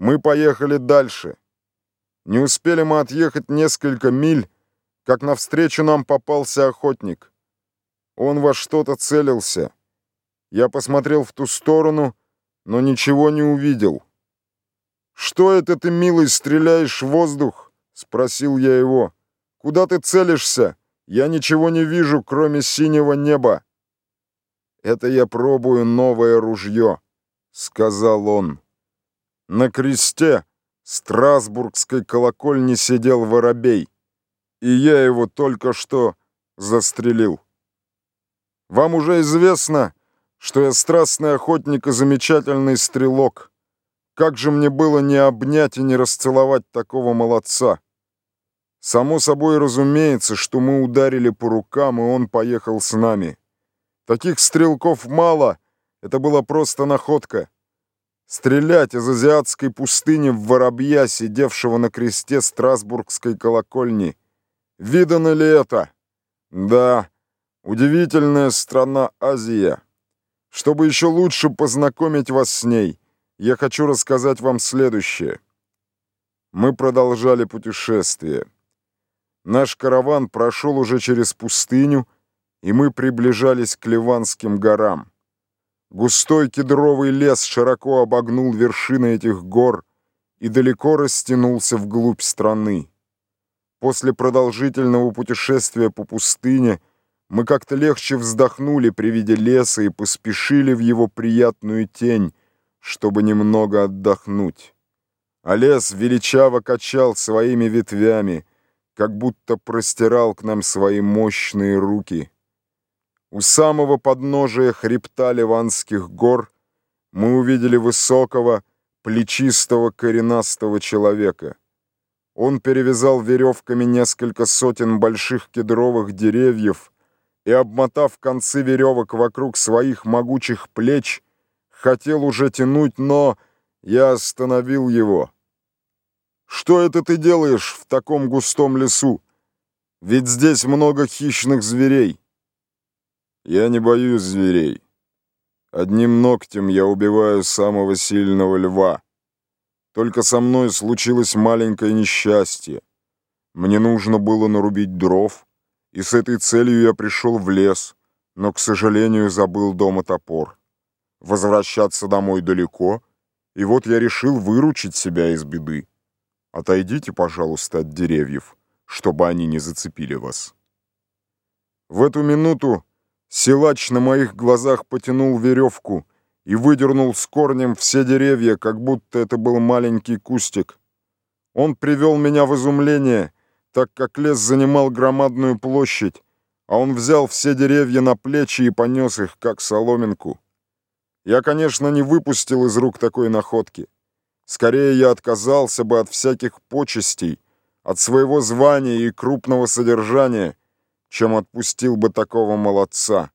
Мы поехали дальше. Не успели мы отъехать несколько миль, как навстречу нам попался охотник. Он во что-то целился. Я посмотрел в ту сторону, но ничего не увидел. «Что это ты, милый, стреляешь в воздух?» — спросил я его. «Куда ты целишься? Я ничего не вижу, кроме синего неба». «Это я пробую новое ружье», — сказал он. На кресте Страсбургской колокольни сидел воробей, и я его только что застрелил. Вам уже известно, что я страстный охотник и замечательный стрелок. Как же мне было не обнять и не расцеловать такого молодца? Само собой разумеется, что мы ударили по рукам, и он поехал с нами. Таких стрелков мало, это была просто находка. Стрелять из азиатской пустыни в воробья, сидевшего на кресте Страсбургской колокольни. Видано ли это? Да, удивительная страна Азия. Чтобы еще лучше познакомить вас с ней, я хочу рассказать вам следующее. Мы продолжали путешествие. Наш караван прошел уже через пустыню, и мы приближались к Ливанским горам. Густой кедровый лес широко обогнул вершины этих гор и далеко растянулся вглубь страны. После продолжительного путешествия по пустыне мы как-то легче вздохнули при виде леса и поспешили в его приятную тень, чтобы немного отдохнуть. А лес величаво качал своими ветвями, как будто простирал к нам свои мощные руки. У самого подножия хребта Ливанских гор мы увидели высокого, плечистого, коренастого человека. Он перевязал веревками несколько сотен больших кедровых деревьев и, обмотав концы веревок вокруг своих могучих плеч, хотел уже тянуть, но я остановил его. «Что это ты делаешь в таком густом лесу? Ведь здесь много хищных зверей». Я не боюсь зверей. Одним ногтем я убиваю самого сильного льва. Только со мной случилось маленькое несчастье. Мне нужно было нарубить дров, и с этой целью я пришел в лес, но, к сожалению, забыл дома топор. Возвращаться домой далеко, и вот я решил выручить себя из беды. Отойдите, пожалуйста, от деревьев, чтобы они не зацепили вас. В эту минуту Силач на моих глазах потянул веревку и выдернул с корнем все деревья, как будто это был маленький кустик. Он привел меня в изумление, так как лес занимал громадную площадь, а он взял все деревья на плечи и понес их, как соломинку. Я, конечно, не выпустил из рук такой находки. Скорее, я отказался бы от всяких почестей, от своего звания и крупного содержания, чем отпустил бы такого молодца.